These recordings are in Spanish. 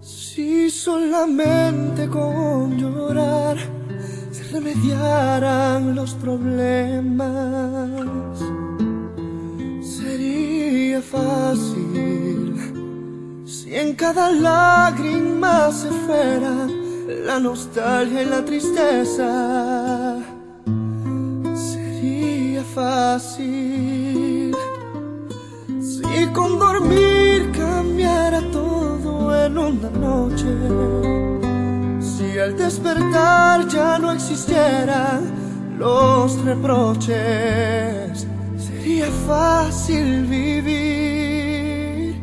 Si solamente con llorar se remediaran los problemas, sería fácil si en cada lágrima se fuera la nostalgia y la tristeza. Sería fácil si con dormir cambiara todo en una noche. Si al despertar ya no existieran los reproches, sería fácil vivir.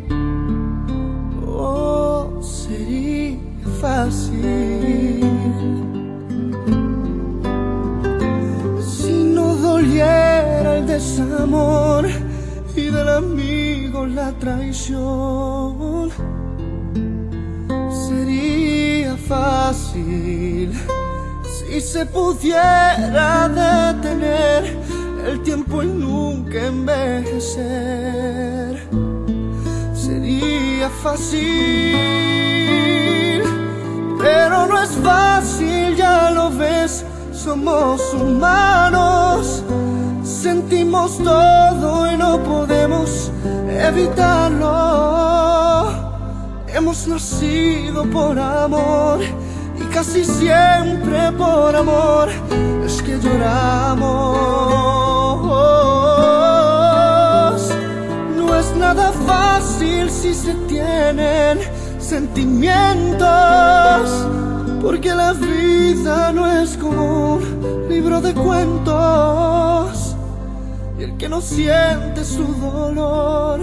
Oh, sería fácil. Si no doliera el desamor y del amigo la traición, sería fácil si se pudiera detener el tiempo y nunca envejecer. Sería fácil, pero no es fácil, ya lo ves, somos humanos. Sentimos todo y no podemos evitarlo. Hemos nacido por amor y casi siempre por amor es que lloramos. No es nada fácil si se tienen sentimientos, porque la vida no es como un libro de cuentos. Que no siente su dolor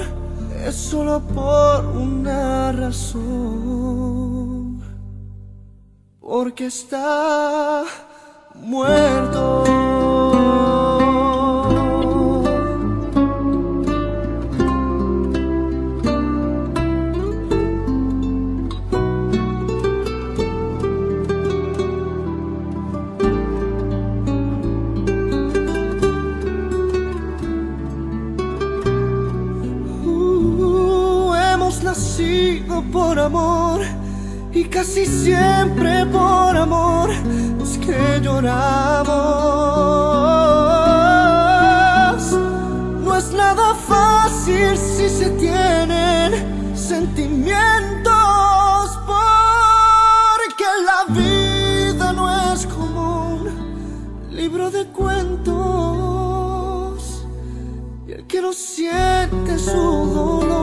es solo por una razón, porque está muerto. Nacido por amor y casi siempre por amor es que lloramos. No es nada fácil si se tienen sentimientos porque la vida no es como un libro de cuentos. Y el que no siente su dolor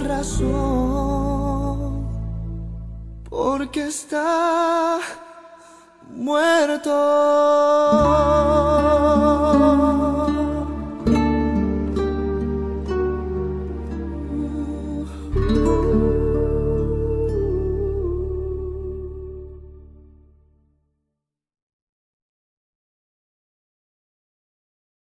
razón, porque está muerto.